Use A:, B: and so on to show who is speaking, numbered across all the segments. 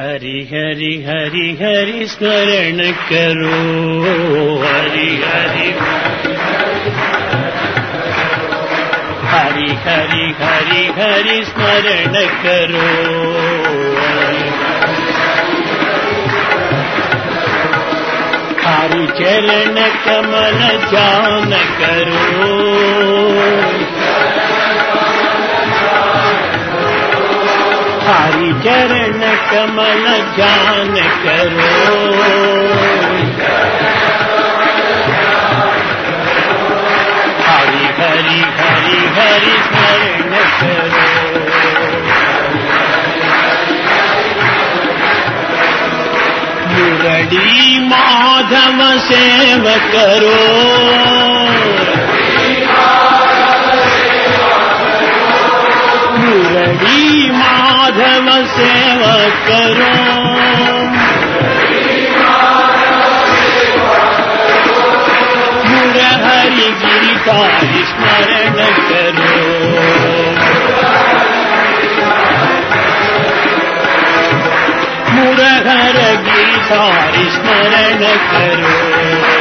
A: हरि हरि हरि हरि स्मरण करो। हरि हरि हरि हरि हरि हरि स्मरण करो। हरि चरण कमल जान करो। चरण कमल जान करो। हरि हरि हरि हरि स्मरण करो। मुरली माधव सेव करो। मुरली माधव सेव करो। मुरहरि गीता स्मरण करो। मुरहर गीता स्मरण करो।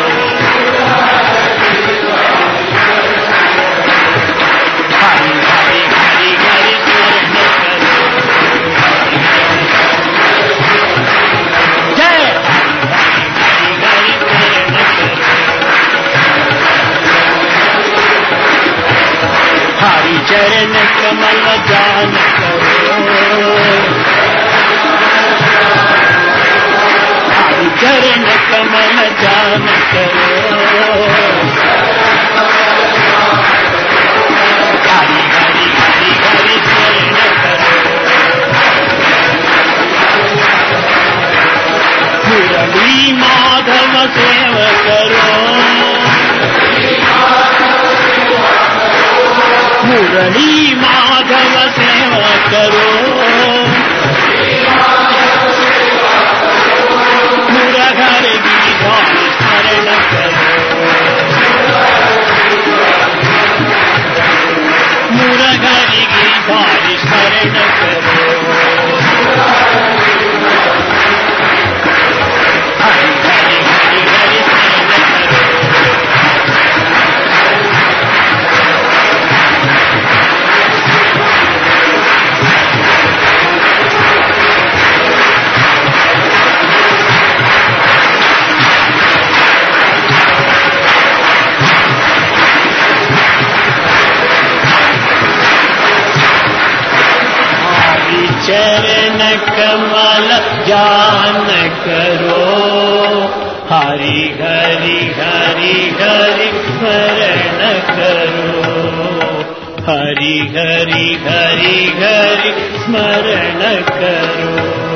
A: चरण कमल जान करो। चरण कमल जान करो। हरि మురళీ మాధవ సేవ కరో మురహరి స్మరణ కరో మురహరి స్మరణ కరో चरण कमल जान करो। हरि हरि हरि हरि स्मरण करो। हरि हरि हरि हरि स्मरण करो